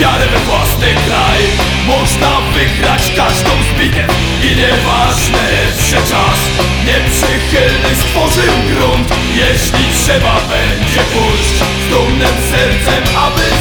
wiarę we własny kraj. Można wygrać każdą z bitew I nieważne że czas Nieprzychylny stworzył grunt Jeśli trzeba będzie pójść Z dumnym sercem, aby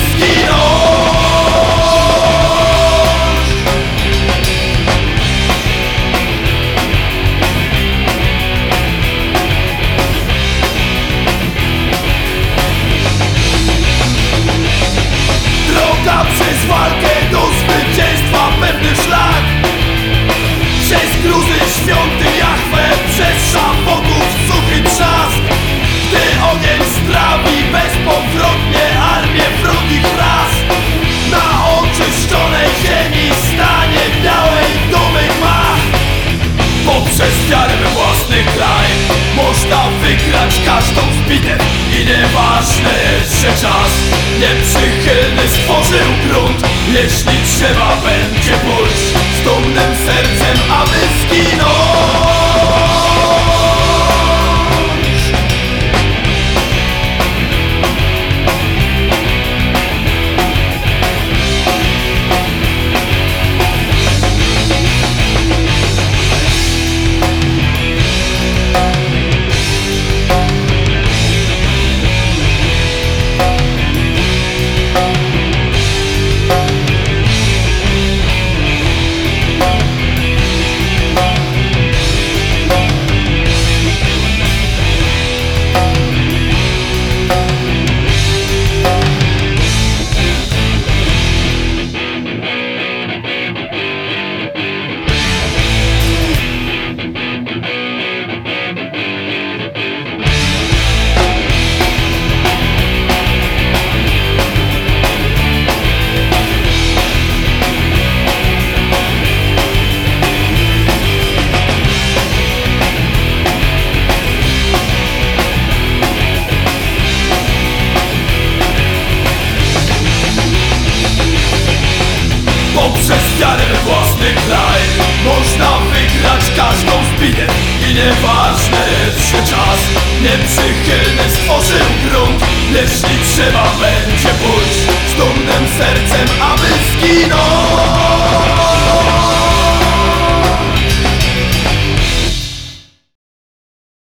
każdą z bitew I nieważne że czas. Nieprzychylny stworzył grunt. Jeśli trzeba będzie Poprzez wiarę własny kraj. Można wygrać każdą z bitew I nieważne że czas. Nieprzychylny stworzył grunt Jeśli trzeba będzie pójść Z dumnym sercem, aby zginąć